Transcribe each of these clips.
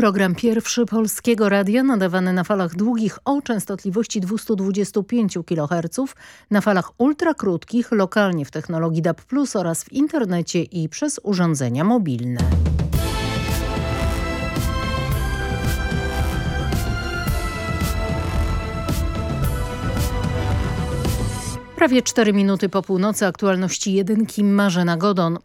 program pierwszy Polskiego Radia nadawany na falach długich o częstotliwości 225 kHz, na falach ultrakrótkich, lokalnie w technologii DAB+, oraz w internecie i przez urządzenia mobilne. Prawie 4 minuty po północy aktualności jedynki Marzena Godon.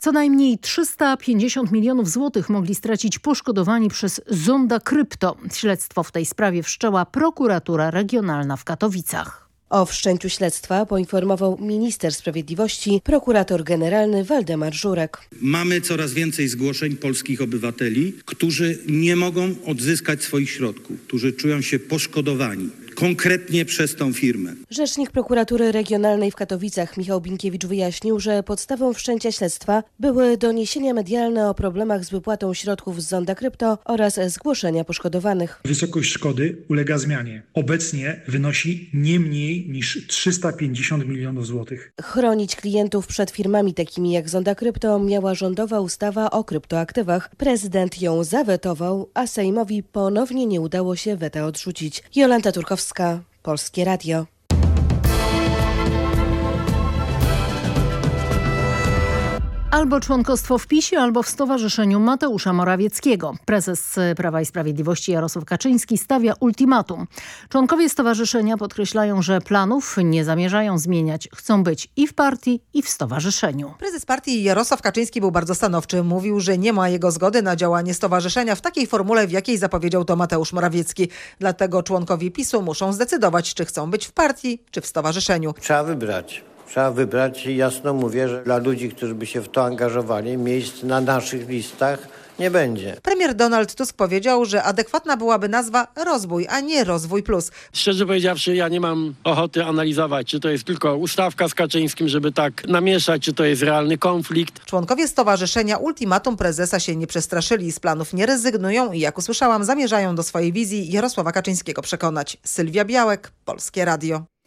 Co najmniej 350 milionów złotych mogli stracić poszkodowani przez zonda krypto. Śledztwo w tej sprawie wszczęła prokuratura regionalna w Katowicach. O wszczęciu śledztwa poinformował minister sprawiedliwości, prokurator generalny Waldemar Żurek. Mamy coraz więcej zgłoszeń polskich obywateli, którzy nie mogą odzyskać swoich środków, którzy czują się poszkodowani konkretnie przez tą firmę. Rzecznik prokuratury regionalnej w Katowicach Michał Binkiewicz wyjaśnił, że podstawą wszczęcia śledztwa były doniesienia medialne o problemach z wypłatą środków z Zonda Krypto oraz zgłoszenia poszkodowanych. Wysokość szkody ulega zmianie. Obecnie wynosi nie mniej niż 350 milionów złotych. Chronić klientów przed firmami takimi jak Zonda Krypto miała rządowa ustawa o kryptoaktywach. Prezydent ją zawetował, a Sejmowi ponownie nie udało się weta odrzucić. Jolanta Turkowska Polskie Radio. Albo członkostwo w PiSie, albo w Stowarzyszeniu Mateusza Morawieckiego. Prezes Prawa i Sprawiedliwości Jarosław Kaczyński stawia ultimatum. Członkowie stowarzyszenia podkreślają, że planów nie zamierzają zmieniać. Chcą być i w partii, i w stowarzyszeniu. Prezes partii Jarosław Kaczyński był bardzo stanowczy. Mówił, że nie ma jego zgody na działanie stowarzyszenia w takiej formule, w jakiej zapowiedział to Mateusz Morawiecki. Dlatego członkowie PiSu muszą zdecydować, czy chcą być w partii, czy w stowarzyszeniu. Trzeba wybrać. Trzeba wybrać i jasno mówię, że dla ludzi, którzy by się w to angażowali, miejsc na naszych listach nie będzie. Premier Donald Tusk powiedział, że adekwatna byłaby nazwa rozwój, a nie rozwój plus. Szczerze powiedziawszy, ja nie mam ochoty analizować, czy to jest tylko ustawka z Kaczyńskim, żeby tak namieszać, czy to jest realny konflikt. Członkowie stowarzyszenia ultimatum prezesa się nie przestraszyli, z planów nie rezygnują i jak usłyszałam, zamierzają do swojej wizji Jarosława Kaczyńskiego przekonać. Sylwia Białek, Polskie Radio.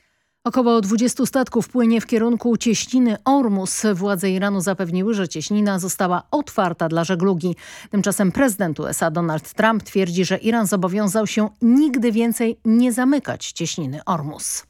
Około 20 statków płynie w kierunku cieśniny Ormus. Władze Iranu zapewniły, że cieśnina została otwarta dla żeglugi. Tymczasem prezydent USA Donald Trump twierdzi, że Iran zobowiązał się nigdy więcej nie zamykać cieśniny Ormus.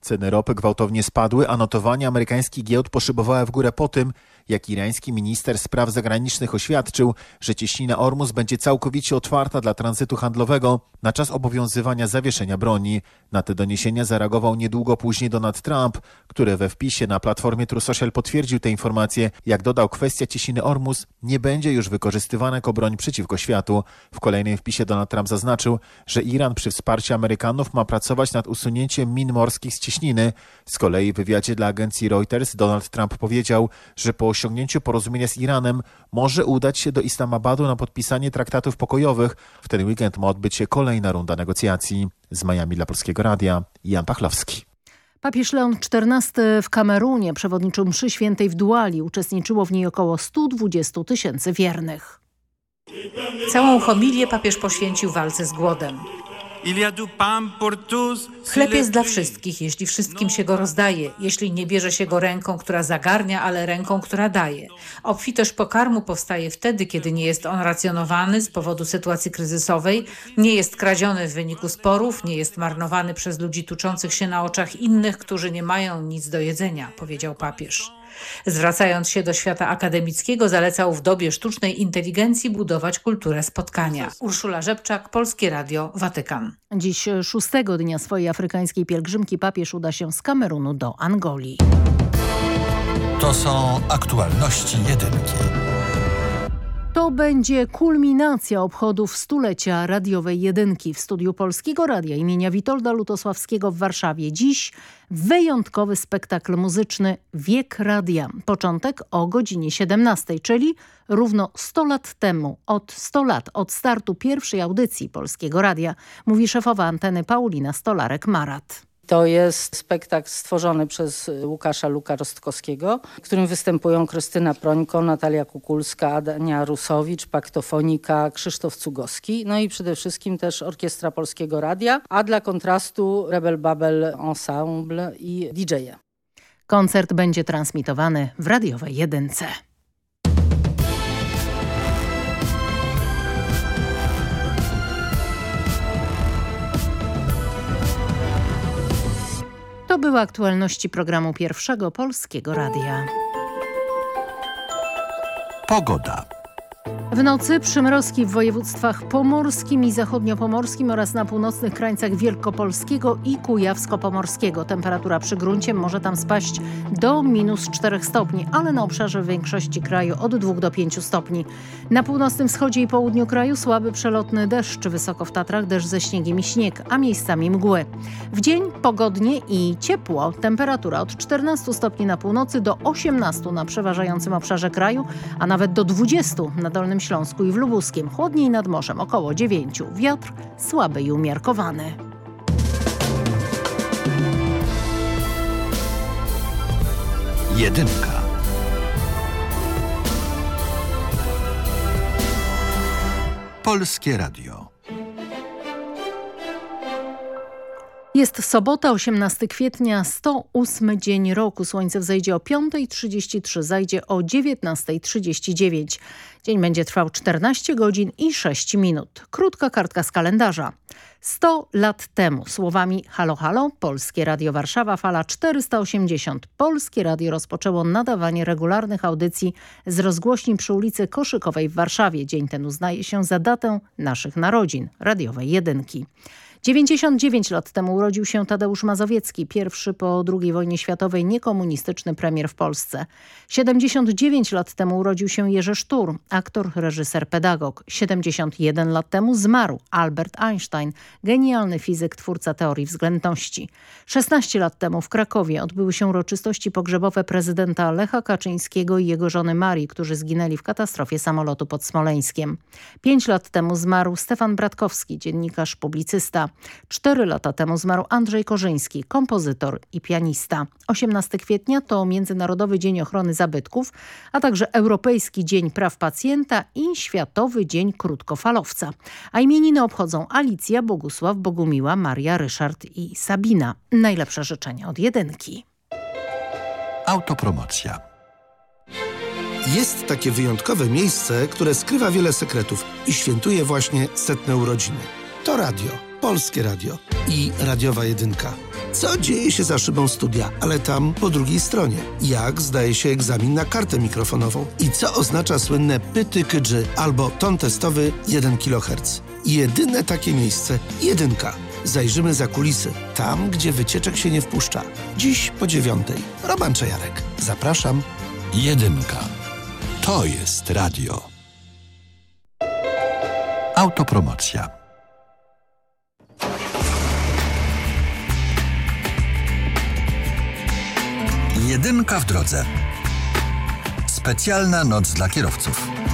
Ceny ropy gwałtownie spadły, a notowania amerykańskich giełd poszybowały w górę po tym, jak irański minister spraw zagranicznych oświadczył, że cieśnina Ormus będzie całkowicie otwarta dla tranzytu handlowego na czas obowiązywania zawieszenia broni. Na te doniesienia zareagował niedługo później Donald Trump, który we wpisie na platformie True Social potwierdził te informacje. Jak dodał, kwestia cieśniny Ormus nie będzie już wykorzystywana jako broń przeciwko światu. W kolejnym wpisie Donald Trump zaznaczył, że Iran przy wsparciu Amerykanów ma pracować nad usunięciem min morskich z cieśniny. Z kolei w wywiadzie dla agencji Reuters Donald Trump powiedział, że po osiągnięciu porozumienia z Iranem może udać się do Islamabadu na podpisanie traktatów pokojowych. W ten weekend ma odbyć się kolejna runda negocjacji. Z Miami dla Polskiego Radia Jan Pachlowski. Papież Leon XIV w Kamerunie przewodniczył mszy świętej w Duali. Uczestniczyło w niej około 120 tysięcy wiernych. Całą homilię papież poświęcił walce z głodem. Chleb jest dla wszystkich, jeśli wszystkim się go rozdaje, jeśli nie bierze się go ręką, która zagarnia, ale ręką, która daje. Obfitość pokarmu powstaje wtedy, kiedy nie jest on racjonowany z powodu sytuacji kryzysowej, nie jest kradziony w wyniku sporów, nie jest marnowany przez ludzi tuczących się na oczach innych, którzy nie mają nic do jedzenia, powiedział papież. Zwracając się do świata akademickiego, zalecał w dobie sztucznej inteligencji budować kulturę spotkania. Urszula Rzepczak, Polskie Radio, Watykan. Dziś szóstego dnia swojej afrykańskiej pielgrzymki papież uda się z Kamerunu do Angolii. To są aktualności jedynki. To będzie kulminacja obchodów stulecia radiowej jedynki w studiu Polskiego Radia imienia Witolda Lutosławskiego w Warszawie. Dziś wyjątkowy spektakl muzyczny Wiek Radia. Początek o godzinie 17, czyli równo 100 lat temu, od 100 lat od startu pierwszej audycji Polskiego Radia, mówi szefowa anteny Paulina Stolarek-Marat. To jest spektakl stworzony przez Łukasza Luka Rostkowskiego, w którym występują Krystyna Prońko, Natalia Kukulska, Adania Rusowicz, Paktofonika, Krzysztof Cugowski, no i przede wszystkim też Orkiestra Polskiego Radia, a dla kontrastu Rebel Babel Ensemble i DJ-e. Koncert będzie transmitowany w radiowej jedynce. To były aktualności programu Pierwszego Polskiego Radia. Pogoda. W nocy przymrozki w województwach pomorskim i zachodniopomorskim oraz na północnych krańcach Wielkopolskiego i Kujawsko-Pomorskiego. Temperatura przy gruncie może tam spaść do minus 4 stopni, ale na obszarze większości kraju od 2 do 5 stopni. Na północnym wschodzie i południu kraju słaby przelotny deszcz, wysoko w Tatrach deszcz ze śniegiem i śnieg, a miejscami mgły. W dzień pogodnie i ciepło. Temperatura od 14 stopni na północy do 18 na przeważającym obszarze kraju, a nawet do 20 na Dolnym Śląsku i w Lubuskiem. Chłodniej nad morzem około 9. Wiatr słaby i umiarkowany. Jedynka. Polskie Radio. Jest sobota, 18 kwietnia, 108 dzień roku. Słońce wzejdzie o 5.33, zajdzie o 19.39. Dzień będzie trwał 14 godzin i 6 minut. Krótka kartka z kalendarza. 100 lat temu słowami Halo Halo, Polskie Radio Warszawa, fala 480. Polskie Radio rozpoczęło nadawanie regularnych audycji z rozgłośni przy ulicy Koszykowej w Warszawie. Dzień ten uznaje się za datę naszych narodzin, radiowej jedynki. 99 lat temu urodził się Tadeusz Mazowiecki, pierwszy po II wojnie światowej niekomunistyczny premier w Polsce. 79 lat temu urodził się Jerzy Sztur, aktor, reżyser, pedagog. 71 lat temu zmarł Albert Einstein, genialny fizyk, twórca teorii względności. 16 lat temu w Krakowie odbyły się uroczystości pogrzebowe prezydenta Lecha Kaczyńskiego i jego żony Marii, którzy zginęli w katastrofie samolotu pod Smoleńskiem. 5 lat temu zmarł Stefan Bratkowski, dziennikarz, publicysta. Cztery lata temu zmarł Andrzej Korzyński, kompozytor i pianista. 18 kwietnia to Międzynarodowy Dzień Ochrony Zabytków, a także Europejski Dzień Praw Pacjenta i Światowy Dzień Krótkofalowca. A imieniny obchodzą Alicja, Bogusław, Bogumiła, Maria, Ryszard i Sabina. Najlepsze życzenia od jedynki. Autopromocja. Jest takie wyjątkowe miejsce, które skrywa wiele sekretów i świętuje właśnie setne urodziny. To radio. Polskie Radio i Radiowa Jedynka. Co dzieje się za szybą studia, ale tam po drugiej stronie? Jak zdaje się egzamin na kartę mikrofonową? I co oznacza słynne pyty kydży albo ton testowy 1 kHz? Jedyne takie miejsce, jedynka. Zajrzymy za kulisy, tam gdzie wycieczek się nie wpuszcza. Dziś po dziewiątej. Roman Czajarek. Zapraszam. Jedynka. To jest radio. Autopromocja. Jedynka w drodze. Specjalna noc dla kierowców.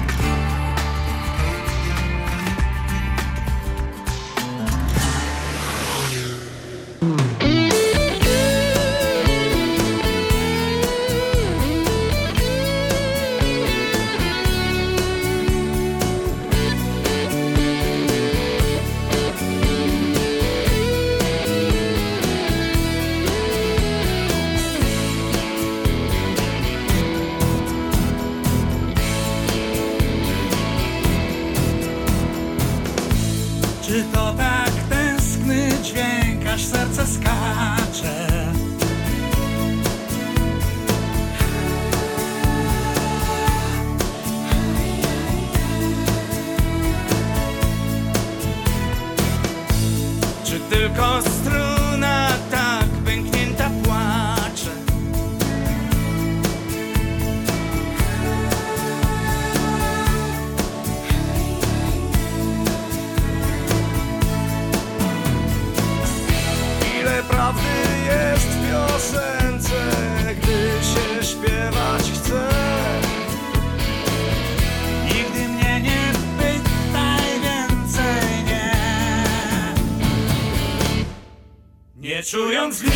Nie czując dni,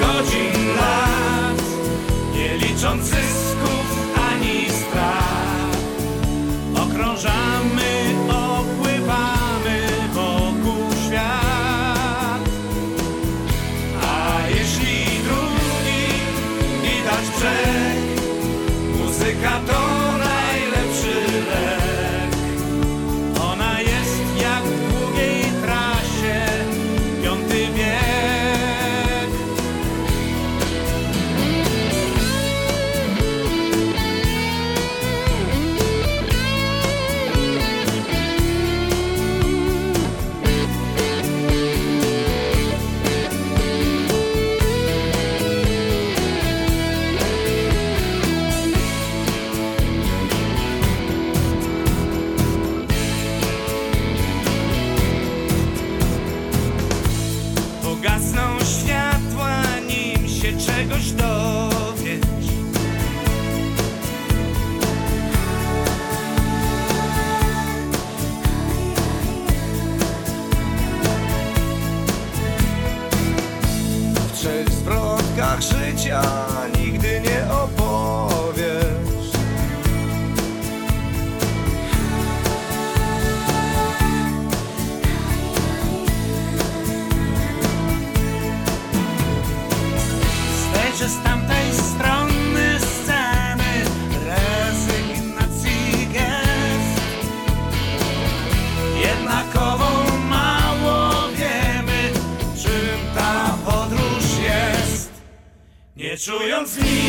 godzin lat Nie licząc zysków ani strat Okrążamy czując nic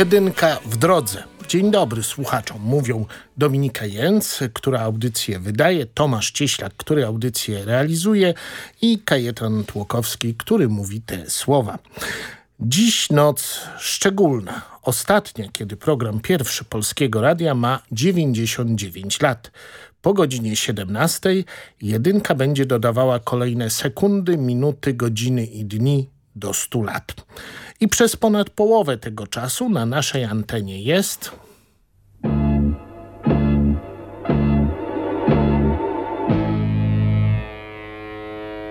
Jedynka w drodze. Dzień dobry słuchaczom. Mówią Dominika Jęc, która audycję wydaje, Tomasz Cieślak, który audycję realizuje i Kajetan Tłokowski, który mówi te słowa. Dziś noc szczególna, ostatnia, kiedy program pierwszy Polskiego Radia ma 99 lat. Po godzinie 17 jedynka będzie dodawała kolejne sekundy, minuty, godziny i dni do 100 lat. I przez ponad połowę tego czasu na naszej antenie jest...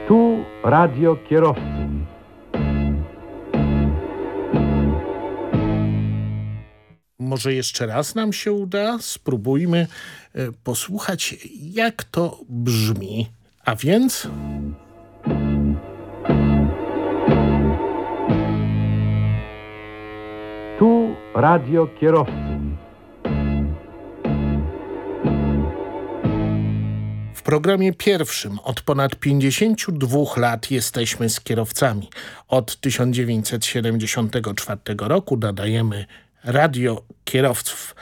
Tu radio kierowcy. Może jeszcze raz nam się uda? Spróbujmy e, posłuchać, jak to brzmi. A więc... radio kierowcy. W programie pierwszym od ponad 52 lat jesteśmy z kierowcami. Od 1974 roku nadajemy radio kierowców.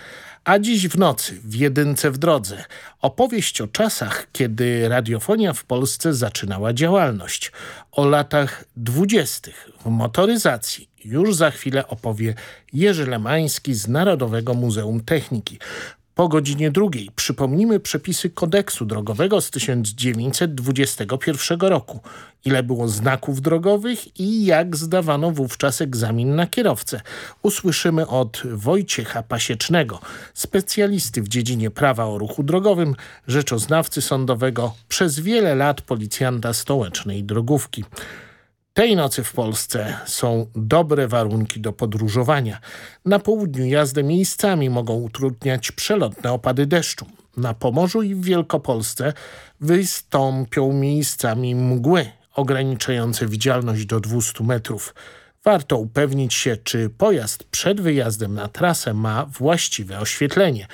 A dziś w nocy, w jedynce w drodze, opowieść o czasach, kiedy radiofonia w Polsce zaczynała działalność. O latach dwudziestych w motoryzacji już za chwilę opowie Jerzy Lemański z Narodowego Muzeum Techniki. Po godzinie drugiej przypomnimy przepisy kodeksu drogowego z 1921 roku. Ile było znaków drogowych i jak zdawano wówczas egzamin na kierowcę. Usłyszymy od Wojciecha Pasiecznego, specjalisty w dziedzinie prawa o ruchu drogowym, rzeczoznawcy sądowego, przez wiele lat policjanta stołecznej drogówki. Tej nocy w Polsce są dobre warunki do podróżowania. Na południu jazdę miejscami mogą utrudniać przelotne opady deszczu. Na Pomorzu i w Wielkopolsce wystąpią miejscami mgły ograniczające widzialność do 200 metrów. Warto upewnić się, czy pojazd przed wyjazdem na trasę ma właściwe oświetlenie.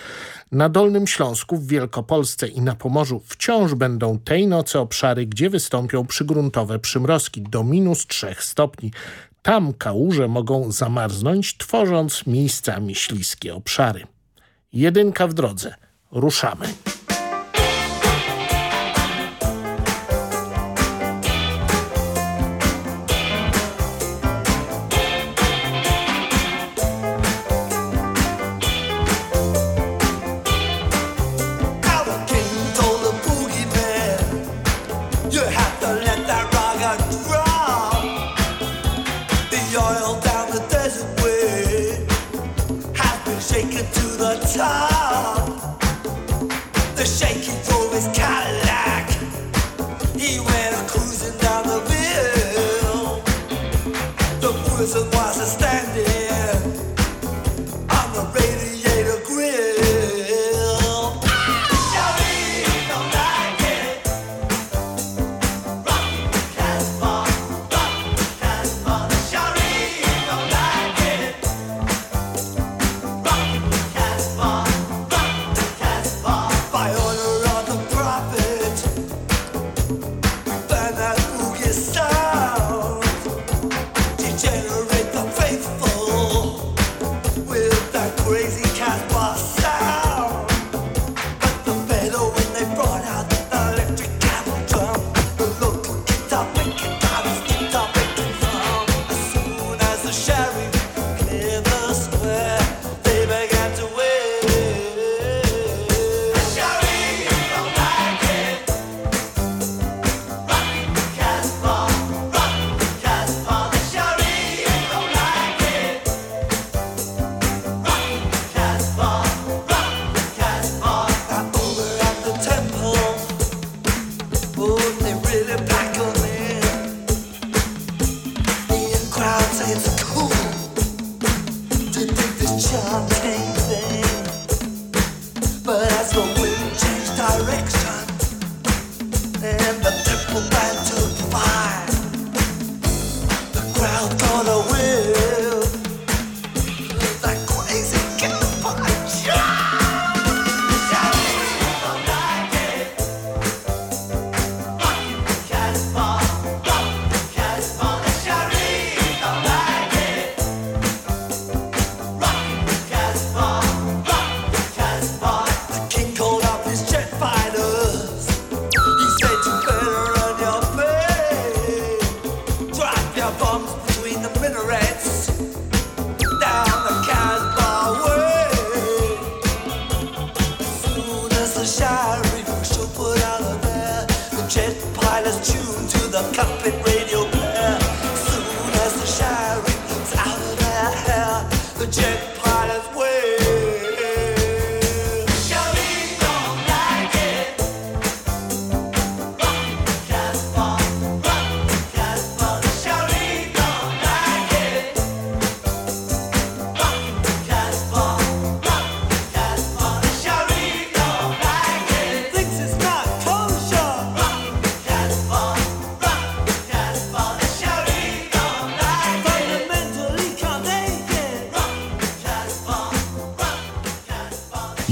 Na Dolnym Śląsku, w Wielkopolsce i na Pomorzu wciąż będą tej nocy obszary, gdzie wystąpią przygruntowe przymrozki do minus 3 stopni. Tam kałuże mogą zamarznąć, tworząc miejscami śliskie obszary. Jedynka w drodze. Ruszamy.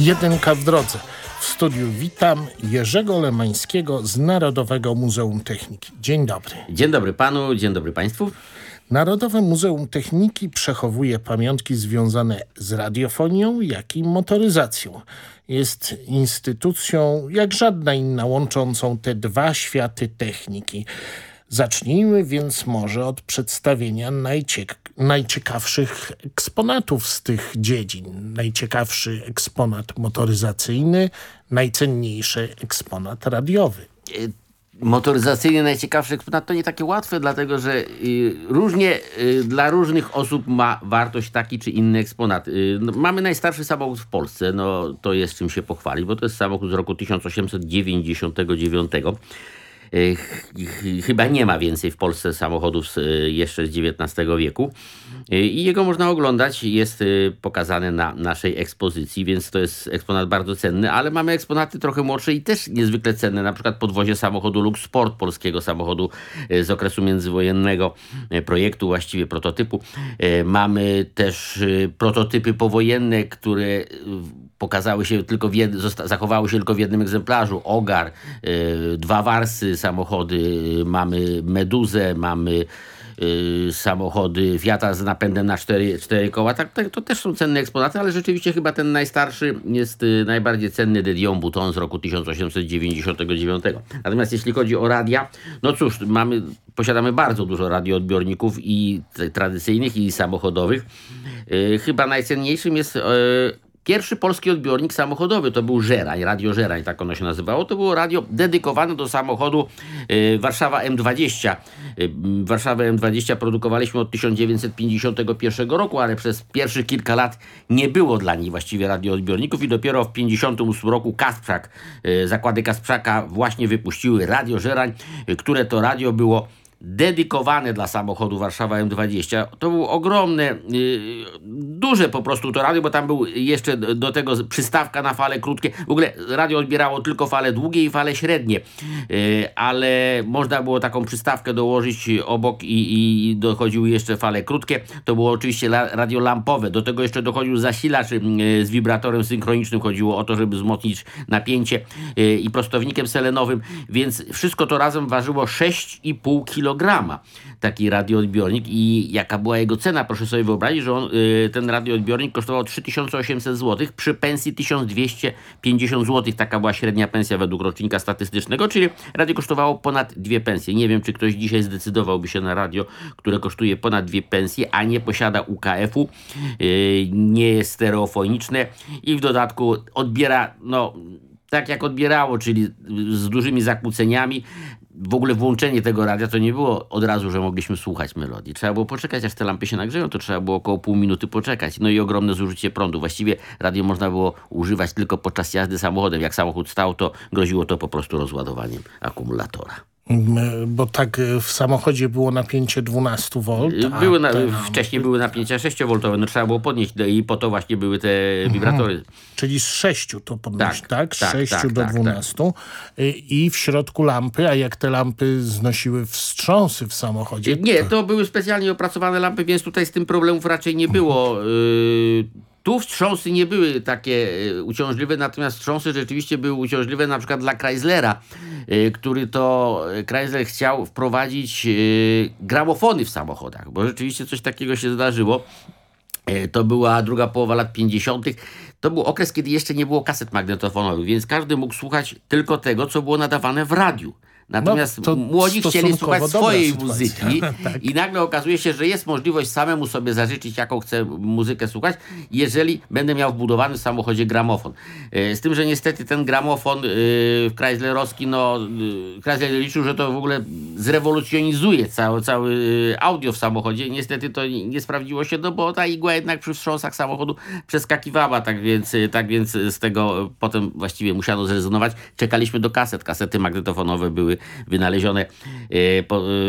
Jedynka w drodze. W studiu witam Jerzego Lemańskiego z Narodowego Muzeum Techniki. Dzień dobry. Dzień dobry panu, dzień dobry państwu. Narodowe Muzeum Techniki przechowuje pamiątki związane z radiofonią, jak i motoryzacją. Jest instytucją jak żadna inna łączącą te dwa światy techniki. Zacznijmy więc może od przedstawienia najciek najciekawszych eksponatów z tych dziedzin. Najciekawszy eksponat motoryzacyjny, najcenniejszy eksponat radiowy. E, motoryzacyjny najciekawszy eksponat to nie takie łatwe, dlatego że y, różnie y, dla różnych osób ma wartość taki czy inny eksponat. Y, no, mamy najstarszy samochód w Polsce, no to jest czym się pochwalić, bo to jest samochód z roku 1899. Chyba nie ma więcej w Polsce samochodów jeszcze z XIX wieku. I jego można oglądać, jest pokazany na naszej ekspozycji, więc to jest eksponat bardzo cenny, ale mamy eksponaty trochę młodsze i też niezwykle cenne, na przykład podwozie samochodu Lux Sport, polskiego samochodu z okresu międzywojennego, projektu, właściwie prototypu. Mamy też prototypy powojenne, które pokazały się tylko w jed... zachowały się tylko w jednym egzemplarzu. Ogar, dwa warsy, samochody, mamy Meduzę, mamy y, samochody Fiata z napędem na cztery, cztery koła. Tak, tak, to też są cenne eksponaty, ale rzeczywiście chyba ten najstarszy jest y, najbardziej cenny de Dion Bouton z roku 1899. Natomiast jeśli chodzi o radia, no cóż, mamy, posiadamy bardzo dużo radioodbiorników i tradycyjnych i samochodowych. Y, chyba najcenniejszym jest Pierwszy polski odbiornik samochodowy to był Żerań, Radio Żerań, tak ono się nazywało. To było radio dedykowane do samochodu y, Warszawa M20. Y, Warszawę M20 produkowaliśmy od 1951 roku, ale przez pierwszych kilka lat nie było dla niej właściwie radioodbiorników i dopiero w 1958 roku Kasprzak, y, zakłady Kasprzaka właśnie wypuściły Radio Żerań, y, które to radio było dedykowane dla samochodu Warszawa M20. To było ogromne, yy, duże po prostu to radio, bo tam był jeszcze do tego przystawka na fale krótkie. W ogóle radio odbierało tylko fale długie i fale średnie, yy, ale można było taką przystawkę dołożyć obok i, i dochodziły jeszcze fale krótkie. To było oczywiście radio lampowe. Do tego jeszcze dochodził zasilacz yy, z wibratorem synchronicznym. Chodziło o to, żeby wzmocnić napięcie i prostownikiem selenowym, więc wszystko to razem ważyło 6,5 kg kilograma taki radioodbiornik i jaka była jego cena, proszę sobie wyobrazić, że on, y, ten radioodbiornik kosztował 3800 zł przy pensji 1250 zł, taka była średnia pensja według rocznika statystycznego, czyli radio kosztowało ponad dwie pensje. Nie wiem, czy ktoś dzisiaj zdecydowałby się na radio, które kosztuje ponad dwie pensje, a nie posiada UKF-u, y, nie jest stereofoniczne i w dodatku odbiera, no tak jak odbierało, czyli z dużymi zakłóceniami, w ogóle włączenie tego radia to nie było od razu, że mogliśmy słuchać melodii. Trzeba było poczekać, aż te lampy się nagrzeją, to trzeba było około pół minuty poczekać. No i ogromne zużycie prądu. Właściwie radio można było używać tylko podczas jazdy samochodem. Jak samochód stał, to groziło to po prostu rozładowaniem akumulatora. Bo tak e, w samochodzie było napięcie 12 V. Były na, Wcześniej były napięcia 6 V, no trzeba było podnieść i po to właśnie były te wibratory. Mhm. Czyli z 6 to podnieść, tak? tak? Z 6 tak, do tak, 12. Tak. I w środku lampy, a jak te lampy znosiły wstrząsy w samochodzie? Nie, to były specjalnie opracowane lampy, więc tutaj z tym problemów raczej nie było. Mhm. Tu wstrząsy nie były takie e, uciążliwe, natomiast wstrząsy rzeczywiście były uciążliwe na przykład dla Chryslera, e, który to e, Chrysler chciał wprowadzić gramofony w samochodach, bo rzeczywiście coś takiego się zdarzyło. To była druga połowa lat 50. To był okres, kiedy jeszcze nie było kaset magnetofonowych, więc każdy mógł słuchać tylko tego, co było nadawane w radiu Natomiast no, młodzi chcieli słuchać swojej muzyki tak. i nagle okazuje się, że jest możliwość samemu sobie zażyczyć, jaką chcę muzykę słuchać, jeżeli będę miał wbudowany w samochodzie gramofon. E, z tym, że niestety ten gramofon yy, Chryslerowski, no Chrysler liczył, że to w ogóle zrewolucjonizuje cały, cały audio w samochodzie. Niestety to nie sprawdziło się, no bo ta igła jednak przy wstrząsach samochodu przeskakiwała, tak więc, tak więc z tego potem właściwie musiano zrezygnować. Czekaliśmy do kaset. Kasety magnetofonowe były wynalezione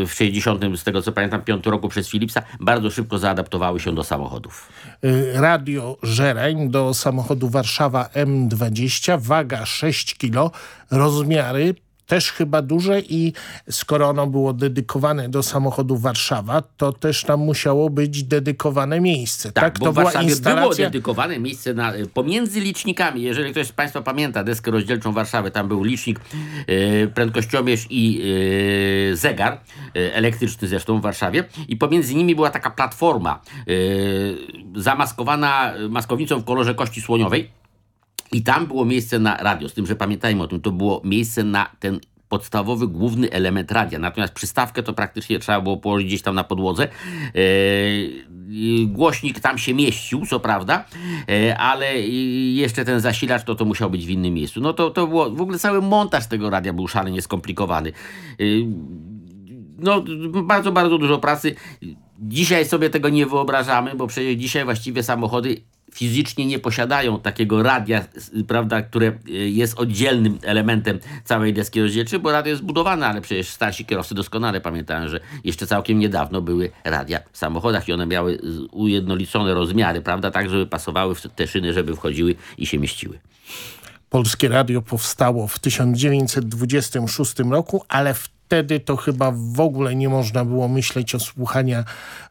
w 60, z tego co pamiętam, 5 roku przez Philipsa. Bardzo szybko zaadaptowały się do samochodów. Radio Żereń do samochodu Warszawa M20, waga 6 kg, rozmiary też chyba duże i skoro ono było dedykowane do samochodu Warszawa, to też tam musiało być dedykowane miejsce. Tak, tak? bo to w była Warszawie instalacja... było dedykowane miejsce na, pomiędzy licznikami. Jeżeli ktoś z Państwa pamięta deskę rozdzielczą Warszawy, tam był licznik, yy, prędkościomierz i yy, zegar, yy, elektryczny zresztą w Warszawie i pomiędzy nimi była taka platforma zamaskowana maskownicą w kolorze kości słoniowej i tam było miejsce na radio, z tym, że pamiętajmy o tym, to było miejsce na ten podstawowy, główny element radia. Natomiast przystawkę to praktycznie trzeba było położyć gdzieś tam na podłodze. Yy, głośnik tam się mieścił, co prawda, yy, ale jeszcze ten zasilacz to, to musiał być w innym miejscu. No to, to było, w ogóle cały montaż tego radia był szalenie skomplikowany. Yy, no, bardzo, bardzo dużo pracy. Dzisiaj sobie tego nie wyobrażamy, bo przecież dzisiaj właściwie samochody fizycznie nie posiadają takiego radia, prawda, które jest oddzielnym elementem całej deski rozdzielczej, bo radio jest zbudowane, ale przecież starsi kierowcy doskonale pamiętają, że jeszcze całkiem niedawno były radia w samochodach i one miały ujednolicone rozmiary, prawda, tak żeby pasowały w te szyny, żeby wchodziły i się mieściły. Polskie Radio powstało w 1926 roku, ale w wtedy to chyba w ogóle nie można było myśleć o słuchania,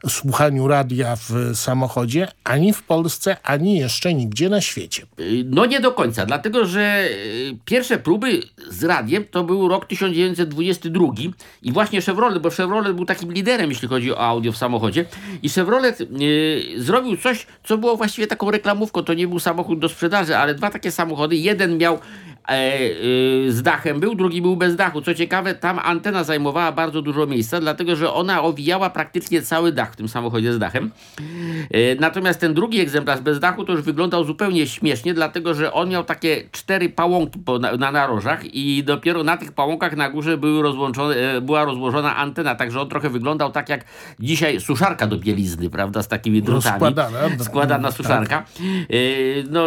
słuchaniu radia w samochodzie, ani w Polsce, ani jeszcze nigdzie na świecie. No nie do końca, dlatego że pierwsze próby z radiem to był rok 1922 i właśnie Chevrolet, bo Chevrolet był takim liderem, jeśli chodzi o audio w samochodzie i Chevrolet yy, zrobił coś, co było właściwie taką reklamówką, to nie był samochód do sprzedaży, ale dwa takie samochody, jeden miał y, z dachem był, drugi był bez dachu. Co ciekawe, tam antena zajmowała bardzo dużo miejsca, dlatego że ona owijała praktycznie cały dach w tym samochodzie z dachem. E, natomiast ten drugi egzemplarz bez dachu to już wyglądał zupełnie śmiesznie, dlatego że on miał takie cztery pałąki po, na, na narożach i dopiero na tych pałąkach na górze były rozłączone, e, była rozłożona antena, także on trochę wyglądał tak jak dzisiaj suszarka do bielizny, prawda, z takimi drutami. Składana. Składana suszarka. Tak. No,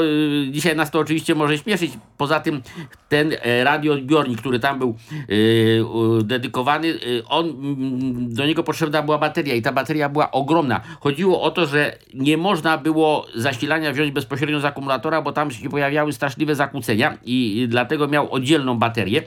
dzisiaj nas to oczywiście może śmieszyć. Poza tym ten radioodbiornik, który tam był yy, dedykowany, yy, on, do niego potrzebna była bateria i ta bateria była ogromna. Chodziło o to, że nie można było zasilania wziąć bezpośrednio z akumulatora, bo tam się pojawiały straszliwe zakłócenia i dlatego miał oddzielną baterię.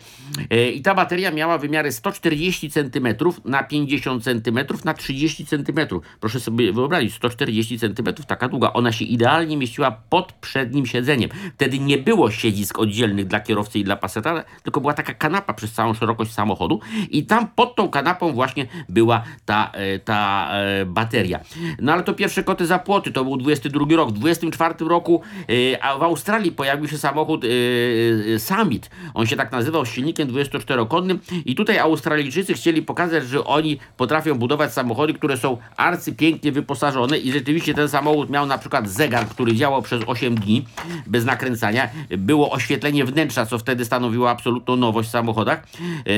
I ta bateria miała wymiary 140 cm na 50 cm na 30 cm. Proszę sobie wyobrazić, 140 cm, taka długa. Ona się idealnie mieściła pod przednim siedzeniem. Wtedy nie było siedzisk oddzielnych dla kierowcy i dla paseta, tylko była taka kanapa przez całą szerokość samochodu i tam pod tą kanapą właśnie była ta, ta e, bateria. No ale to pierwsze koty za płoty, to był 22 rok. W 24 roku e, w Australii pojawił się samochód e, Summit. On się tak nazywał z silnikiem 24-konnym i tutaj Australijczycy chcieli pokazać, że oni potrafią budować samochody, które są arcypięknie wyposażone i rzeczywiście ten samochód miał na przykład zegar, który działał przez 8 dni bez nakręcania. Było oświetlenie wnętrza, co wtedy stanowiło absolutną nowość w samochodach.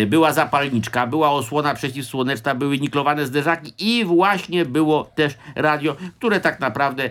Była zapalniczka, była osłona przeciwsłoneczna, były niklowane zderzaki i właśnie było też radio, które tak naprawdę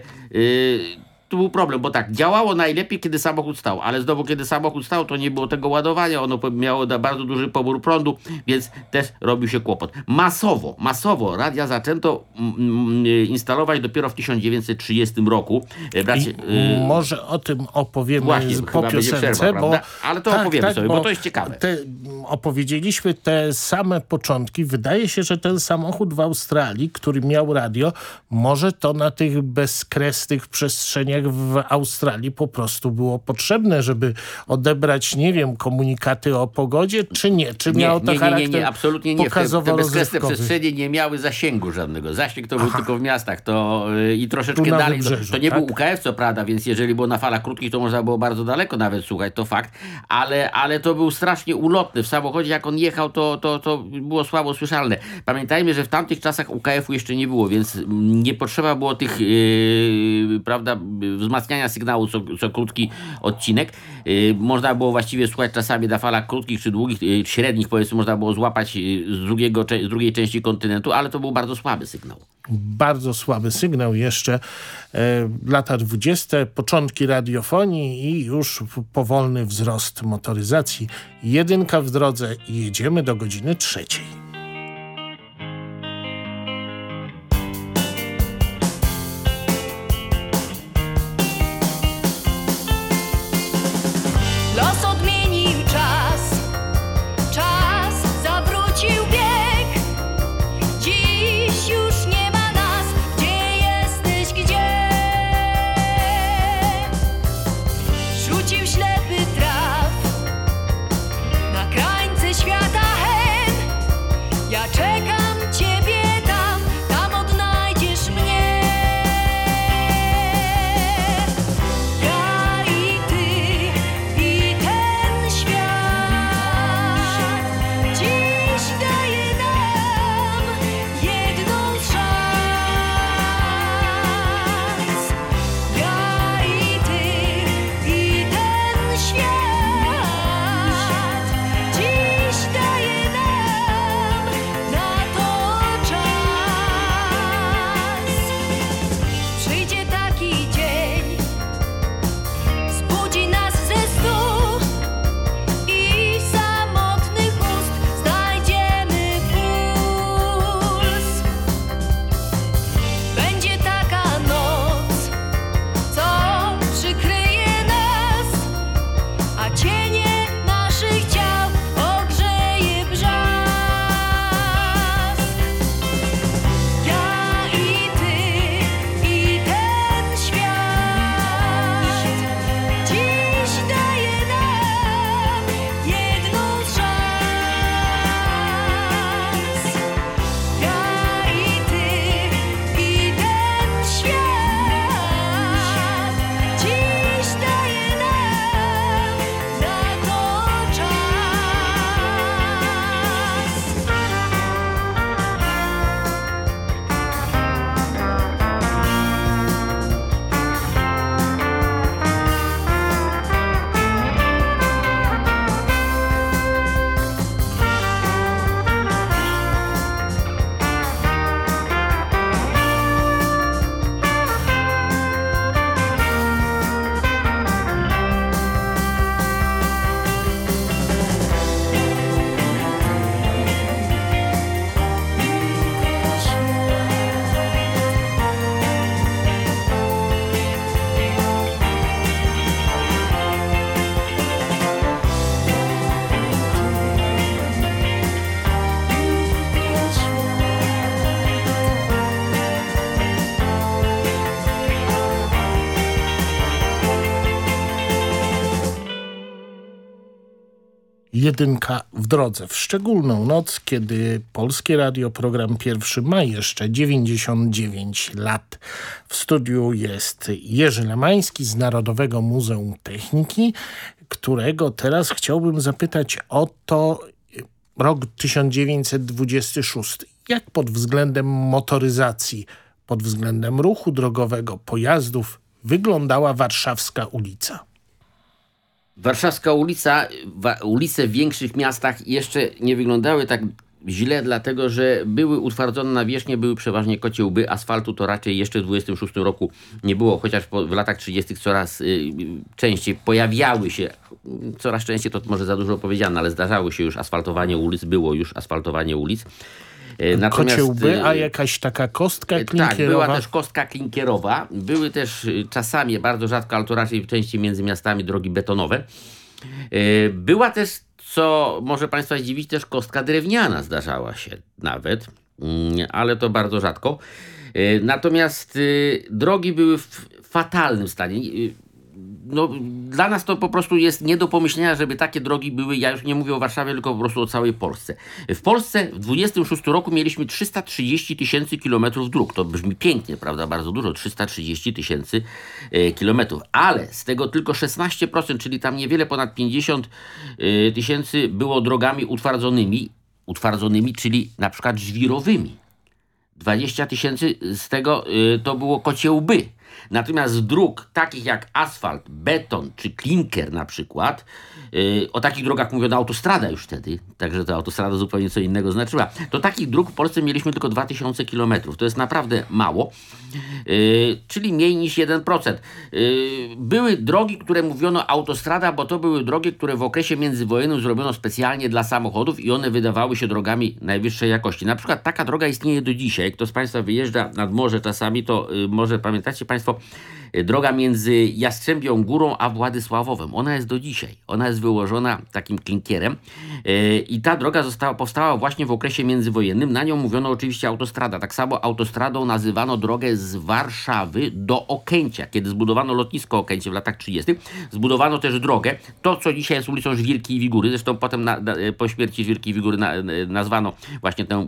to był problem, bo tak, działało najlepiej, kiedy samochód stał, ale znowu, kiedy samochód stał, to nie było tego ładowania, ono miało bardzo duży pobór prądu, więc też robił się kłopot. Masowo, masowo radia zaczęto mm, instalować dopiero w 1930 roku. Bracie, I może o tym opowiemy właśnie, po piosence, przerwa, bo... Ale to tak, opowiemy tak, sobie, bo, bo, to jest ciekawe. Te, opowiedzieliśmy te same początki. Wydaje się, że ten samochód w Australii, który miał radio, może to na tych bezkresnych przestrzeniach jak w Australii po prostu było potrzebne, żeby odebrać, nie wiem, komunikaty o pogodzie, czy nie? Czy Nie, miało to nie, nie, charakter nie, nie, absolutnie nie. Te, te bezkresne przestrzenie nie miały zasięgu żadnego. Zasięg to był Aha. tylko w miastach to, y, i troszeczkę dalej. To, wybrzeżu, to nie tak? był UKF, co prawda, więc jeżeli było na falach krótkich, to można było bardzo daleko nawet słuchać, to fakt, ale, ale to był strasznie ulotny. W samochodzie, jak on jechał, to, to, to było słabo słyszalne. Pamiętajmy, że w tamtych czasach UKF-u jeszcze nie było, więc nie potrzeba było tych, yy, prawda, wzmacniania sygnału co, co krótki odcinek. Yy, można było właściwie słuchać czasami na falach krótkich czy długich, yy, średnich, powiedzmy, można było złapać yy, z, drugiego, z drugiej części kontynentu, ale to był bardzo słaby sygnał. bardzo słaby sygnał jeszcze. E, lata 20., początki radiofonii i już powolny wzrost motoryzacji. Jedynka w drodze i jedziemy do godziny trzeciej. Jedynka w drodze. W szczególną noc, kiedy Polskie Radio program pierwszy ma jeszcze 99 lat. W studiu jest Jerzy Lemański z Narodowego Muzeum Techniki, którego teraz chciałbym zapytać o to rok 1926. Jak pod względem motoryzacji, pod względem ruchu drogowego, pojazdów wyglądała warszawska ulica? Warszawska ulica, ulice w większych miastach jeszcze nie wyglądały tak źle, dlatego że były utwardzone nawierzchnie, były przeważnie kocie łby, asfaltu to raczej jeszcze w 26 roku nie było, chociaż po, w latach 30 coraz y, częściej pojawiały się, coraz częściej to może za dużo powiedziane, ale zdarzały się już asfaltowanie ulic, było już asfaltowanie ulic. Kocie łby, y, a jakaś taka kostka tak, klinkierowa? była też kostka klinkierowa. Były też y, czasami, bardzo rzadko, ale to raczej częściej między miastami drogi betonowe. Była też, co może Państwa zdziwić, też kostka drewniana zdarzała się nawet, mm, ale to bardzo rzadko. Natomiast drogi były w, fatalnym stanie. No, dla nas to po prostu jest nie do pomyślenia, żeby takie drogi były, ja już nie mówię o Warszawie, tylko po prostu o całej Polsce. W Polsce w 26 roku mieliśmy 330 tysięcy kilometrów dróg. To brzmi pięknie, prawda? Bardzo dużo, 330 tysięcy e, kilometrów. Ale z tego tylko 16%, czyli tam niewiele ponad 50 e, tysięcy było drogami utwardzonymi, utwardzonymi, czyli na przykład żwirowymi. 20 tysięcy z tego y, to było kocie łby. Natomiast dróg takich jak asfalt, beton czy klinker na przykład, o takich drogach mówiono autostrada już wtedy, także ta autostrada zupełnie co innego znaczyła, to takich dróg w Polsce mieliśmy tylko 2000 kilometrów. To jest naprawdę mało, y, czyli mniej niż 1%. Y, były drogi, które mówiono autostrada, bo to były drogi, które w okresie międzywojennym zrobiono specjalnie dla samochodów i one wydawały się drogami najwyższej jakości. Na przykład taka droga istnieje do dzisiaj. Kto z Państwa wyjeżdża nad morze czasami, to y, może pamiętacie Państwo, y, droga między Jastrzębią Górą a Władysławowem. Ona jest do dzisiaj. Ona jest wyłożona takim klinkierem y, i ta droga została, powstała właśnie w okresie międzywojennym. Na nią mówiono oczywiście autostrada. Tak samo autostradą nazywano drogę z Warszawy do Okęcia. Kiedy zbudowano lotnisko Okęcie w latach 30., zbudowano też drogę, to co dzisiaj jest ulicą Żwirki i Wigury. Zresztą potem na, na, po śmierci Żwirki i Wigury na, nazwano właśnie tę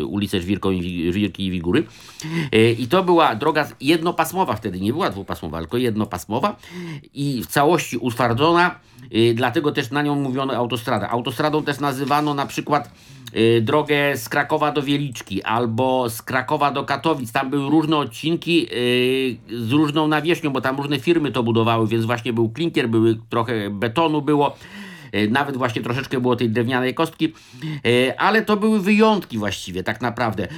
y, ulicę Żwirką Żwirki i Wigury. Y, I to była droga jednopasmowa wtedy, nie była dwupasmowa, tylko jednopasmowa i w całości utwardzona, dlatego też na nią mówiono autostrada. Autostradą też nazywano na przykład y, drogę z Krakowa do Wieliczki albo z Krakowa do Katowic. Tam były różne odcinki y, z różną nawierzchnią, bo tam różne firmy to budowały, więc właśnie był klinkier, były trochę betonu było. E, Nawet właśnie troszeczkę było tej drewnianej kostki, e, ale to były wyjątki właściwie, tak naprawdę. E,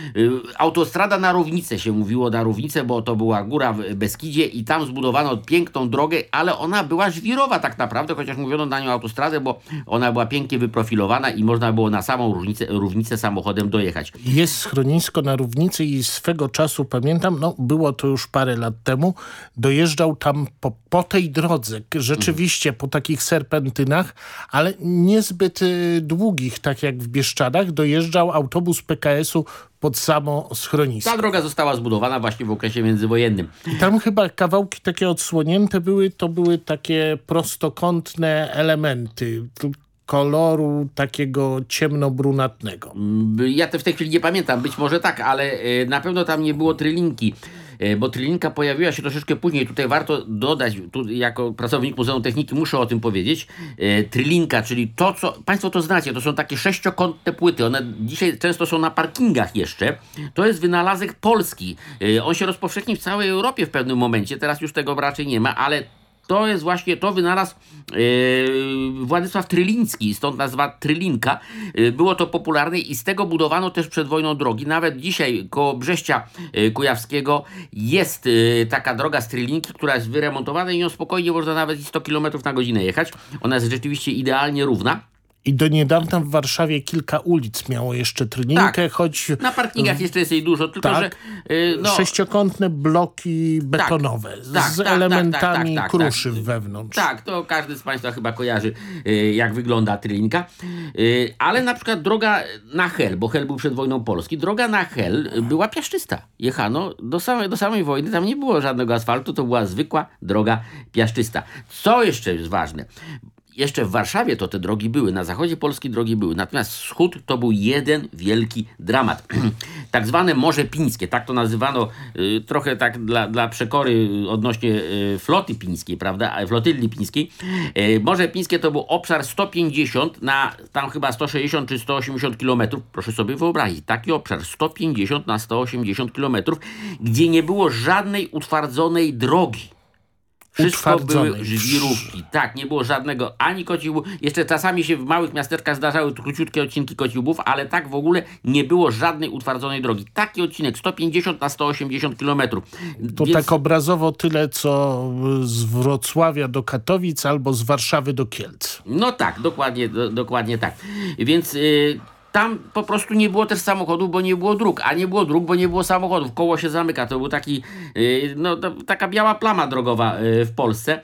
Autostrada na Równicę się mówiło na Równicę, bo to była góra w Beskidzie i tam zbudowano piękną drogę, ale ona była żwirowa tak naprawdę, chociaż mówiono na nią autostradę, bo ona była pięknie wyprofilowana i można było na samą równicę, równicę samochodem dojechać. Jest schronisko na Równicy i swego czasu pamiętam, no było to już parę lat temu, dojeżdżał tam po, po tej drodze, rzeczywiście po takich serpentynach, ale niezbyt y, długich, tak jak w Bieszczadach, dojeżdżał autobus PKS-u pod samo schronisko. Ta droga została zbudowana właśnie w okresie międzywojennym. I tam chyba kawałki takie odsłonięte były, to były takie prostokątne elementy koloru takiego ciemnobrunatnego. Mm, Ja te w tej chwili nie pamiętam, być może tak, ale e, na pewno tam nie było trylinki, bo trylinka pojawiła się troszeczkę później. Tutaj warto dodać, tu jako pracownik Muzeum Techniki muszę o tym powiedzieć, e, trylinka, czyli to, co Państwo to znacie, to są takie sześciokątne płyty, one dzisiaj często są na parkingach jeszcze. To jest wynalazek polski. E, On się rozpowszechnił w całej Europie w pewnym momencie, teraz już tego raczej nie ma, ale to jest właśnie, to wynalazł e, Władysław Tryliński, stąd nazwa Trylinka. E, było to popularne i z tego budowano też przed wojną drogi. Nawet dzisiaj koło Brześcia e, Kujawskiego jest e, taka droga z Trylinki, która jest wyremontowana i nią spokojnie można nawet i 100 km na godzinę jechać. Ona jest rzeczywiście idealnie równa. I do niedawna w Warszawie kilka ulic miało jeszcze trylinkę, Tak. choć Na parkingach jeszcze jest jej dużo, tylko tak, że e, no, sześciokątne bloki betonowe z, tak, z tak, tak, elementami tak, tak, tak, kruszy tak. wewnątrz. Tak, to każdy z Państwa chyba kojarzy, y, jak wygląda Trylinka. Y, Ale na przykład droga na Hel, bo Hel był przed wojną Polski, droga na Hel była piaszczysta. Jechano do samej, do samej wojny, tam nie było żadnego asfaltu, to była zwykła droga piaszczysta. Co jeszcze jest ważne? Jeszcze w Warszawie to te drogi były, na zachodzie Polski drogi były, natomiast wschód to był jeden wielki dramat. tak zwane Morze Pińskie, tak to nazywano y, trochę tak dla, dla przekory odnośnie y, floty pińskiej, prawda, flotylli pińskiej. Y, Morze Pińskie to był obszar 150 na tam chyba 160 czy 180 kilometrów, proszę sobie wyobrazić, taki obszar 150 na 180 kilometrów, gdzie nie było żadnej utwardzonej drogi. Wszystko były żwirówki. Tak, nie było żadnego ani kociłbu. Jeszcze czasami się w małych miasteczkach zdarzały króciutkie odcinki kociłbów, ale tak w ogóle nie było żadnej utwardzonej drogi. Taki odcinek 150 na 180 kilometrów. To Więc- tak obrazowo tyle, co z Wrocławia do Katowic albo z Warszawy do Kielc. No tak, dokładnie, do, dokładnie tak. Więc y, tam po prostu nie było też samochodów, bo nie było dróg, a nie było dróg, bo nie było samochodów. Koło się zamyka. To był taki, y, no, to, taka biała plama drogowa y, w Polsce.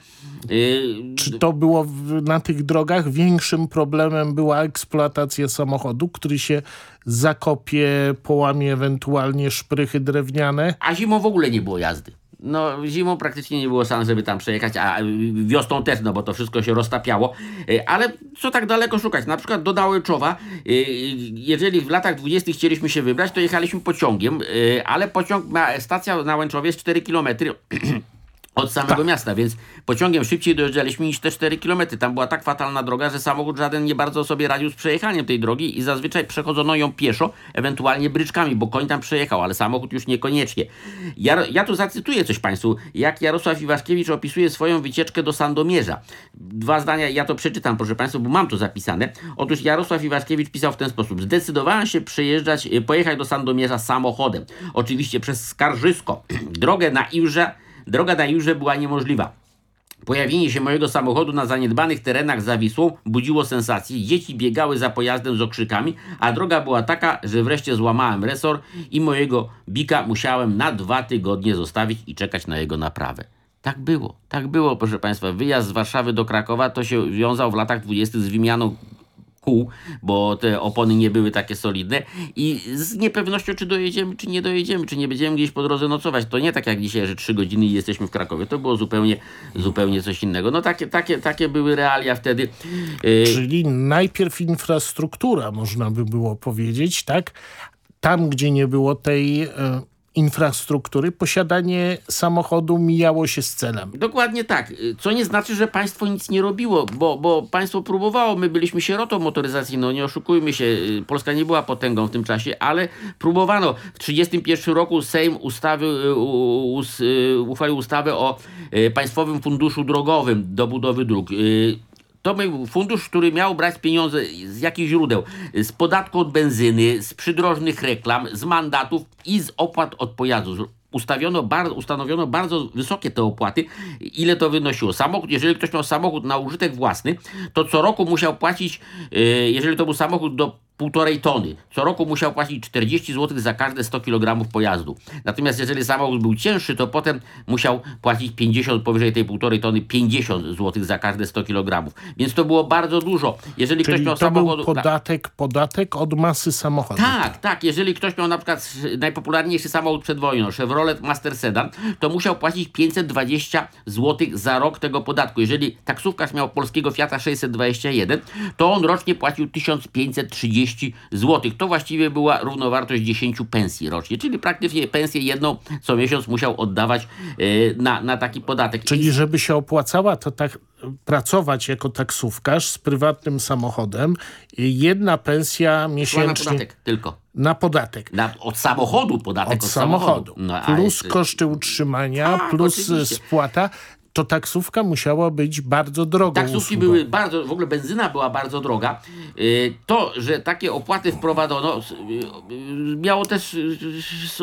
Y, Czy to było w, na tych drogach? Większym problemem była eksploatacja samochodu, który się zakopie, połamie ewentualnie szprychy drewniane. A zimą w ogóle nie było jazdy. No zimą praktycznie nie było szans, żeby tam przejechać, a wiosną też, no bo to wszystko się roztapiało. Y, Ale co tak daleko szukać? Na przykład do Dałęczowa, y, jeżeli w latach 20 chcieliśmy się wybrać, to jechaliśmy pociągiem, y, ale pociąg ma, stacja na Łęczowie jest 4 km od samego miasta, więc pociągiem szybciej dojeżdżaliśmy niż te 4 km. Tam była tak fatalna droga, że samochód żaden nie bardzo sobie radził z przejechaniem tej drogi i zazwyczaj przechodzono ją pieszo, ewentualnie bryczkami, bo koń tam przejechał, ale samochód już niekoniecznie. Ja, ja tu zacytuję coś Państwu, jak Jarosław Iwaszkiewicz opisuje swoją wycieczkę do Sandomierza. Dwa zdania, ja to przeczytam, proszę Państwa, bo mam to zapisane. Otóż Jarosław Iwaszkiewicz pisał w ten sposób. Zdecydowałem się przyjeżdżać, e, pojechać do Sandomierza samochodem. Oczywiście przez Skarżysko. Drogę na Iłża Droga na Jurze była niemożliwa. Pojawienie się mojego samochodu na zaniedbanych terenach za Wisłą budziło sensację. Dzieci biegały za pojazdem z okrzykami, a droga była taka, że wreszcie złamałem resor i mojego bika musiałem na dwa tygodnie zostawić i czekać na jego naprawę. Tak było, tak było, proszę Państwa. Wyjazd z Warszawy do Krakowa to się wiązał w latach 20. z wymianą kół, bo te opony nie były takie solidne i z niepewnością, czy dojedziemy, czy nie dojedziemy, czy nie będziemy gdzieś po drodze nocować. To nie tak jak dzisiaj, że trzy godziny i jesteśmy w Krakowie. To było zupełnie, zupełnie coś innego. No takie, takie, takie były realia wtedy. Yy, Czyli najpierw infrastruktura, można by było powiedzieć, tak? Tam, gdzie nie było tej e, infrastruktury, posiadanie samochodu mijało się z celem. Dokładnie tak. Co nie znaczy, że państwo nic nie robiło, bo, bo państwo próbowało. My byliśmy sierotą motoryzacyjną, nie oszukujmy się. Polska nie była potęgą w tym czasie, ale próbowano. W 1931 roku Sejm ustawy, u- us, y, uchwalił ustawę o y, Państwowym Funduszu Drogowym do budowy dróg. To był fundusz, który miał brać pieniądze z jakich źródeł? Z podatku od benzyny, z przydrożnych reklam, z mandatów i z opłat od pojazdów. Ustawiono bardzo, ustanowiono bardzo wysokie te opłaty. Ile to wynosiło? Samochód, jeżeli ktoś miał samochód na użytek własny, to co roku musiał płacić, yy, jeżeli to był samochód do półtorej tony, co roku musiał płacić 40 zł za każde 100 kg pojazdu. Natomiast jeżeli samochód był cięższy, to potem musiał płacić 50, powyżej tej półtorej tony 50 zł za każde 100 kg. Więc to było bardzo dużo. Jeżeli ktoś Czyli miał to samochód... był podatek, podatek od masy samochodu. Tak, tak. Jeżeli ktoś miał na przykład najpopularniejszy samochód przed wojną, Chevrolet Master Sedan, to musiał płacić 520 zł za rok tego podatku. Jeżeli taksówkarz miał polskiego Fiata 621, to on rocznie płacił 1530 zł. To właściwie była równowartość 10 pensji rocznie, czyli praktycznie pensję jedną co miesiąc musiał oddawać e, na, na taki podatek. Czyli żeby się opłacała, to tak pracować jako taksówkarz z prywatnym samochodem, jedna pensja Szła na miesięcznie podatek tylko. na podatek. Na, od samochodu podatek Od od, samochodu. No, a plus jeszcze- koszty utrzymania, plus oczywiście. spłata. To taksówka musiała być bardzo drogą Taksówki usługą. były bardzo, w ogóle benzyna była bardzo droga. Y, To, że takie opłaty wprowadzono, y, y, miało też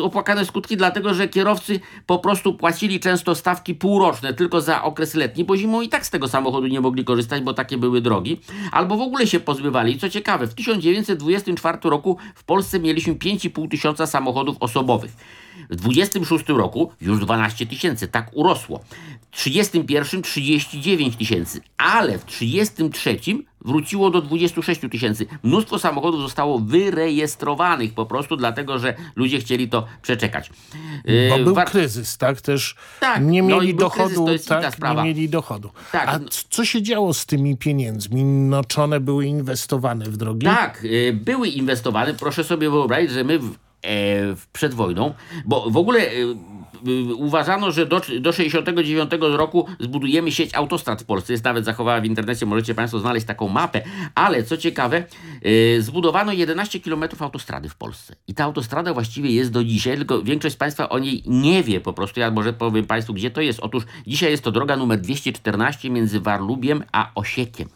opłakane skutki, dlatego że kierowcy po prostu płacili często stawki półroczne tylko za okres letni, bo zimą i tak z tego samochodu nie mogli korzystać, bo takie były drogi, albo w ogóle się pozbywali. I co ciekawe, w 1924 roku w Polsce mieliśmy 5,5 tysiąca samochodów osobowych. W 26 roku już 12 tysięcy, tak urosło. W 31 39 tysięcy, ale w 33 wróciło do 26 tysięcy. Mnóstwo samochodów zostało wyrejestrowanych po prostu dlatego, że ludzie chcieli to przeczekać. Bo Yy, był war- kryzys, tak? Też Tak, nie no mieli kryzys, dochodu, to jest inna tak? sprawa. Nie mieli dochodu. Tak. A c- co się działo z tymi pieniędzmi? Noczone były inwestowane w drogi? Tak, y, były inwestowane. Proszę sobie wyobrazić, że my przed wojną, bo w ogóle y, y, uważano, że do, do 69 roku zbudujemy sieć autostrad w Polsce. Jest nawet zachowała w internecie, możecie Państwo znaleźć taką mapę. Ale co ciekawe, zbudowano 11 km autostrady w Polsce. I ta autostrada właściwie jest do dzisiaj, tylko większość z Państwa o niej nie wie po prostu. Ja może powiem Państwu, gdzie to jest. Otóż dzisiaj jest to droga numer 214 między Warlubiem a Osiekiem.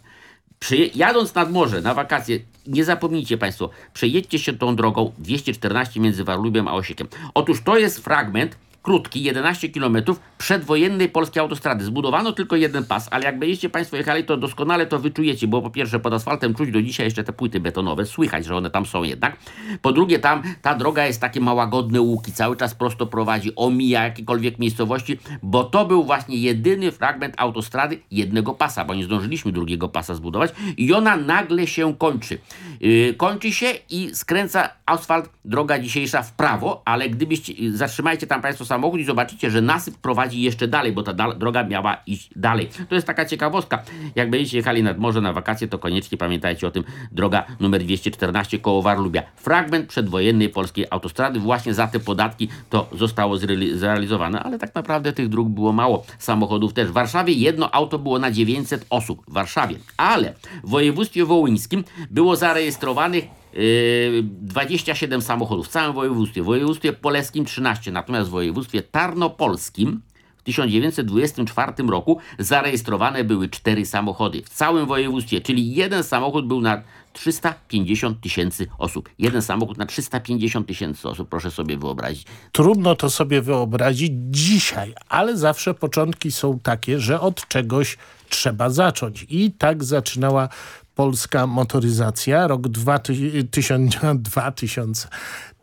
Jadąc nad morze na wakacje, nie zapomnijcie Państwo, przejedźcie się tą drogą 214 między Warlubiem a Osiekiem. Otóż to jest fragment krótki, 11 km przedwojennej polskiej autostrady. Zbudowano tylko jeden pas, ale jak będziecie Państwo jechali, to doskonale to wyczujecie, bo po pierwsze pod asfaltem czuć do dzisiaj jeszcze te płyty betonowe, słychać, że one tam są jednak. Po drugie tam ta droga jest takie ma łagodne łuki, cały czas prosto prowadzi, omija jakiekolwiek miejscowości, bo to był właśnie jedyny fragment autostrady jednego pasa, bo nie zdążyliśmy drugiego pasa zbudować i ona nagle się kończy. Yy, kończy się i skręca asfalt, droga dzisiejsza w prawo, ale gdybyście, zatrzymajcie tam Państwo samochód i zobaczycie, że nasyp prowadzi jeszcze dalej, bo ta droga miała iść dalej. To jest taka ciekawostka. Jak będziecie jechali nad morze na wakacje, to koniecznie pamiętajcie o tym. Droga numer 214 koło Warlubia. Fragment przedwojennej polskiej autostrady. Właśnie za te podatki to zostało zreali- zrealizowane, ale tak naprawdę tych dróg było mało. Samochodów też. W Warszawie jedno auto było na 900 osób. W Warszawie. Ale w województwie wołyńskim było zarejestrowanych 27 samochodów w całym województwie. W województwie polskim 13, natomiast w województwie tarnopolskim w 1924 roku zarejestrowane były 4 samochody w całym województwie, czyli jeden samochód był na 350 tysięcy osób. Jeden samochód na 350 tysięcy osób, proszę sobie wyobrazić. Trudno to sobie wyobrazić dzisiaj, ale zawsze początki są takie, że od czegoś trzeba zacząć. I tak zaczynała polska motoryzacja. Rok 2000, 2000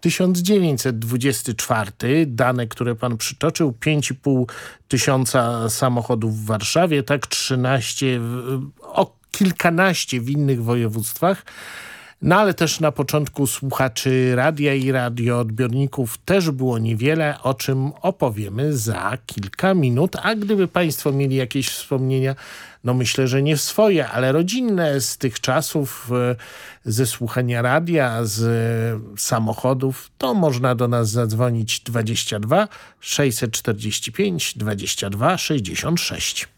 1924, dane, które pan przytoczył, 5,5 tysiąca samochodów w Warszawie, tak 13, w- o kilkanaście w innych województwach. No ale też na początku słuchaczy radia i radioodbiorników też było niewiele, o czym opowiemy za kilka minut. A gdyby Państwo mieli jakieś wspomnienia, no myślę, że nie swoje, ale rodzinne z tych czasów, e, ze słuchania radia, z samochodów, to można do nas zadzwonić 22 645 22 66.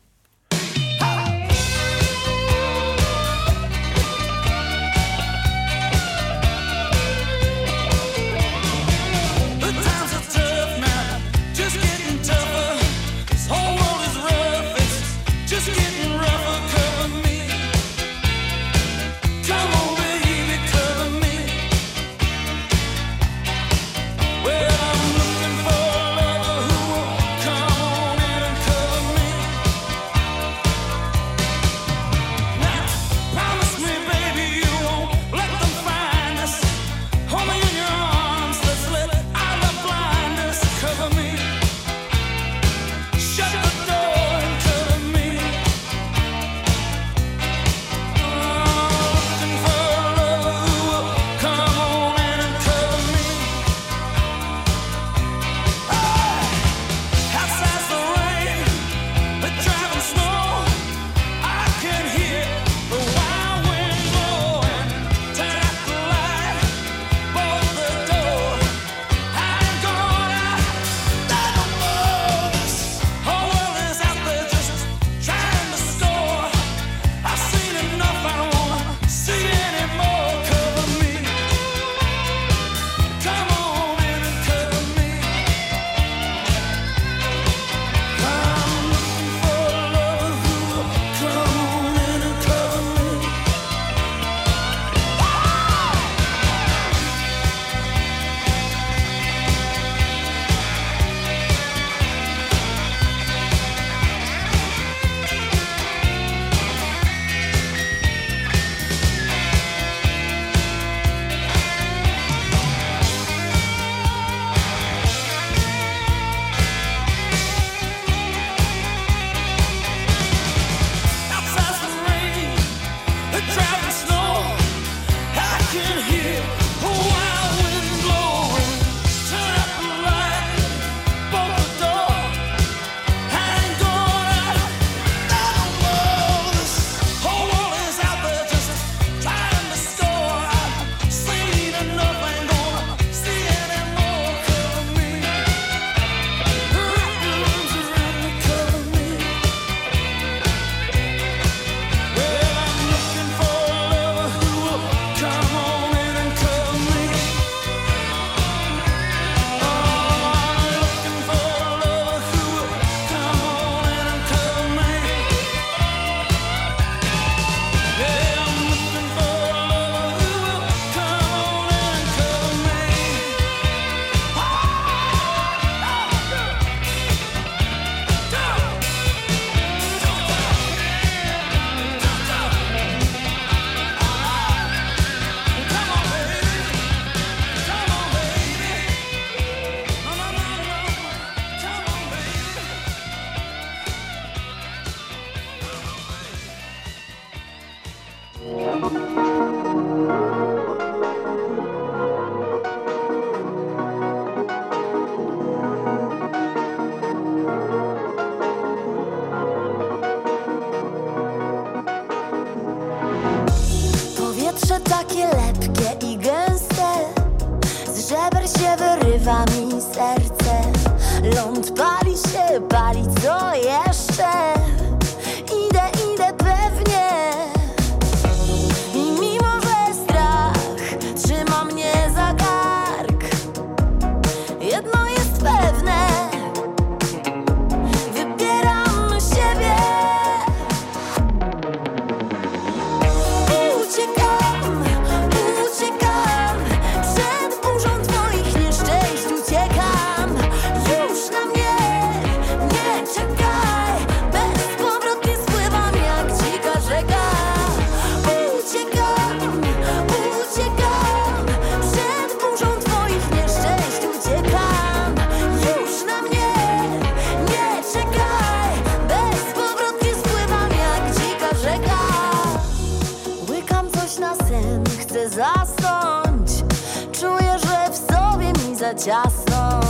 ciasno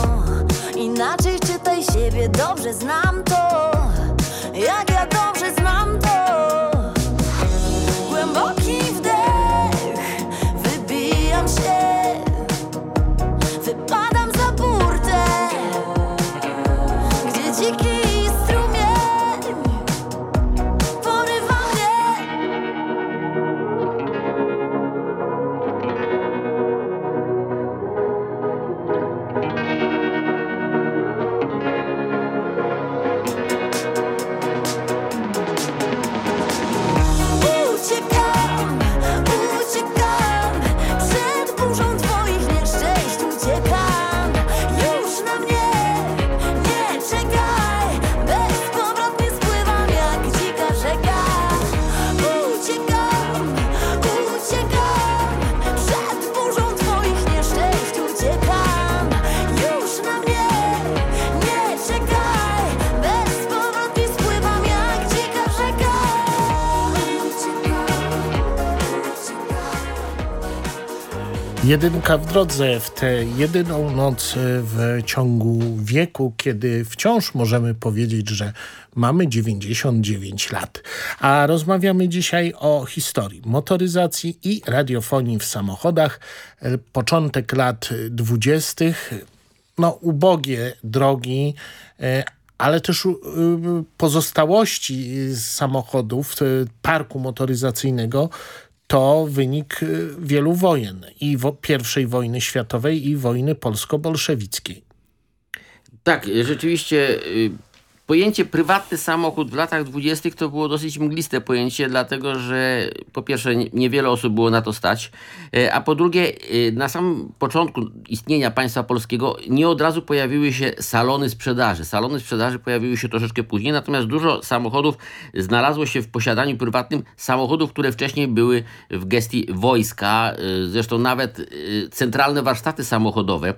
Inaczej czytaj siebie, dobrze znam to. Jak ja Jedynka w drodze w tę jedyną noc w ciągu wieku, kiedy wciąż możemy powiedzieć, że mamy 99 lat. A rozmawiamy dzisiaj o historii motoryzacji i radiofonii w samochodach. E, Początek lat 20. No ubogie drogi, e, ale też pozostałości samochodów, e, parku motoryzacyjnego to wynik y, wielu wojen i wo pierwszej wojny światowej i wojny polsko-bolszewickiej. Tak, rzeczywiście y, pojęcie prywatny samochód w latach dwudziestych to było dosyć mgliste pojęcie, dlatego że po pierwsze nie- niewiele osób było na to stać, e, a po drugie y, na samym początku istnienia państwa polskiego nie od razu pojawiły się salony sprzedaży. Salony sprzedaży pojawiły się troszeczkę później, natomiast dużo samochodów znalazło się w posiadaniu prywatnym samochodów, które wcześniej były w gestii wojska. Y, Zresztą nawet centralne warsztaty samochodowe,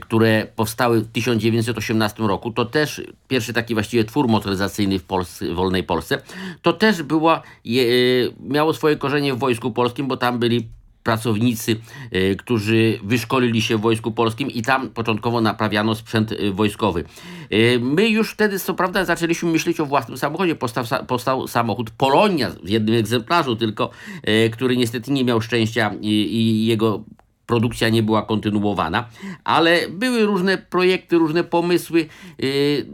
które powstały w 1918 roku, to też pierwszy taki właściwie twór motoryzacyjny w Polsce, wolnej Polsce, to też była, je, y, miało swoje korzenie w Wojsku Polskim, bo tam byli pracownicy, y, którzy wyszkolili się w Wojsku Polskim i tam początkowo naprawiano sprzęt y, wojskowy. My już wtedy, co prawda, zaczęliśmy myśleć o własnym samochodzie. Powstał, powstał samochód Polonia w jednym egzemplarzu tylko, który niestety nie miał szczęścia i, i jego produkcja nie była kontynuowana, ale były różne projekty, różne pomysły. Yy,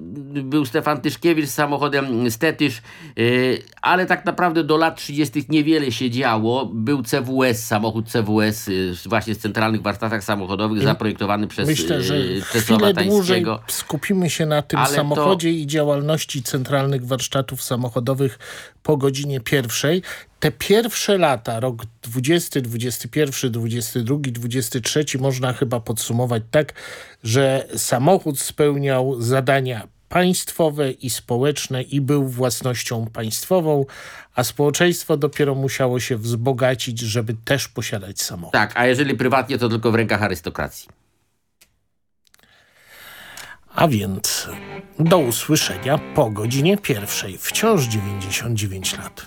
Był Stefan Tyszkiewicz z samochodem Stetysz, yy, ale tak naprawdę do lat 30. niewiele się działo. Był CWS, samochód CWS yy, właśnie z centralnych warsztatach samochodowych, zaprojektowany przez Myślę, że Czesława dłużej skupimy się na tym Ale to- samochodzie i działalności centralnych warsztatów samochodowych po godzinie pierwszej. Te pierwsze lata, rok 20, 21, 22, 23 można chyba podsumować tak, że samochód spełniał zadania państwowe i społeczne i był własnością państwową, a społeczeństwo dopiero musiało się wzbogacić, żeby też posiadać samochód. Tak, a jeżeli prywatnie, to tylko w rękach arystokracji. A więc do usłyszenia po godzinie pierwszej. Wciąż 99 lat.